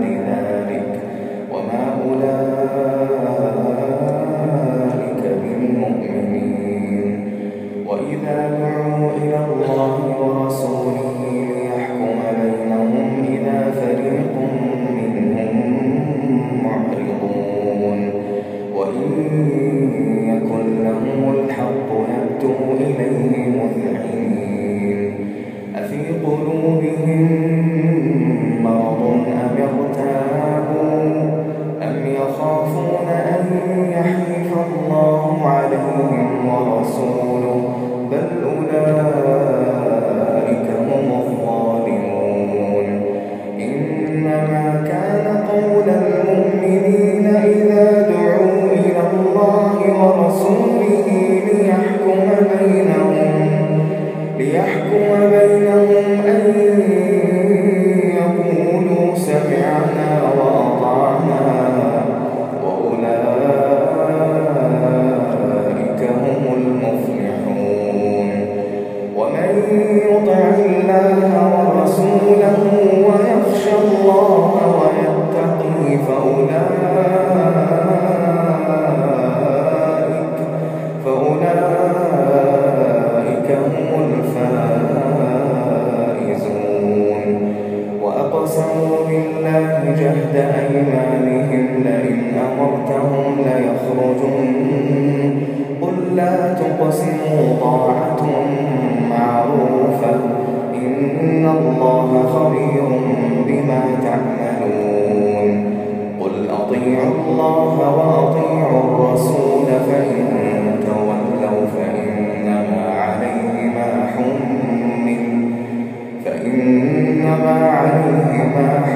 من الله عليهم ورسوله بل أولئك هم الظالمون. إنما كان قول المؤمنين إذا دعوا إلى الله ورسوله ليحكم بينهم ليحكم بينهم أن تقسموا طاعة معروفة إن الله خبير بما تعملون قل أطيعوا الله وأطيعوا الرسول فإن تولوا فإنما عليه ما حمل فإنما عليه ما حمل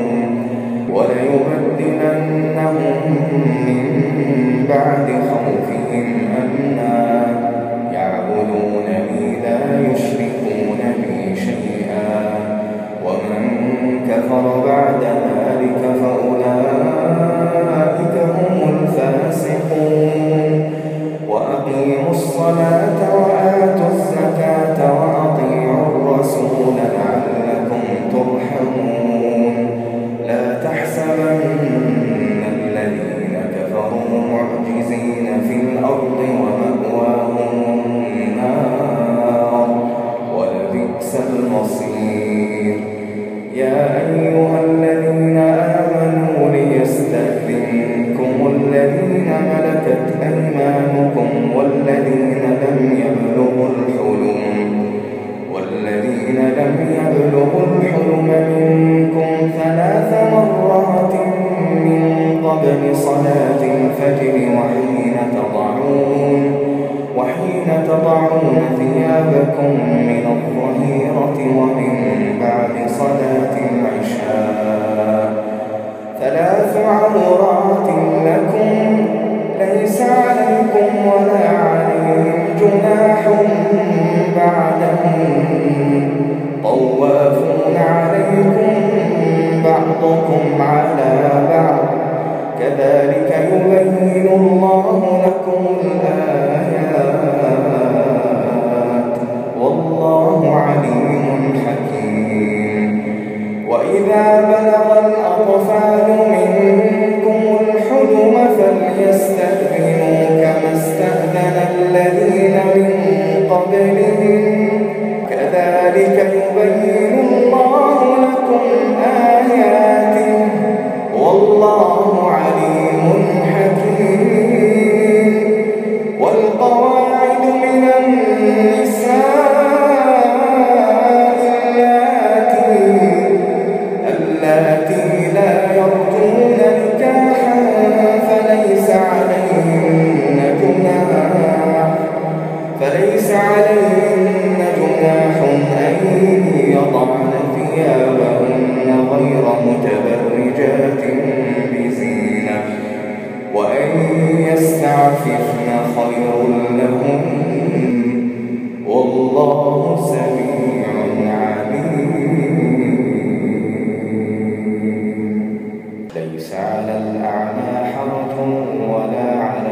وأقيموا الصلاة قبل صلاة الفجر وحين تضعون وحين تضعون ثيابكم من الظهيرة ومن بعد صلاة العشاء. ثلاث عورات لكم ليس عليكم ولا عليهم جناح يعففن خير لهم. والله سميع عليم. ليس على الأعمى حرج ولا على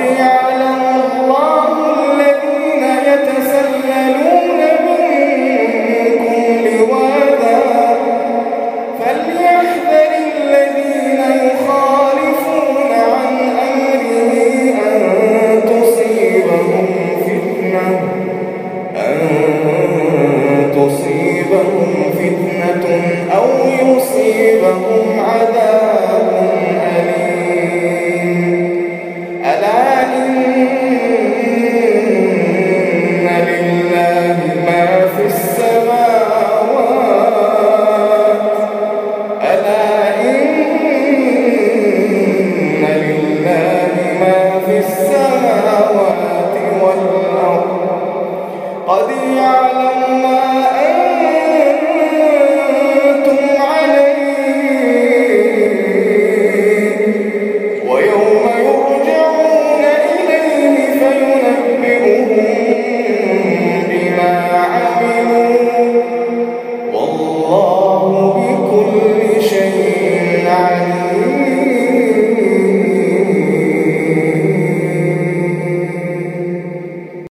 Yeah.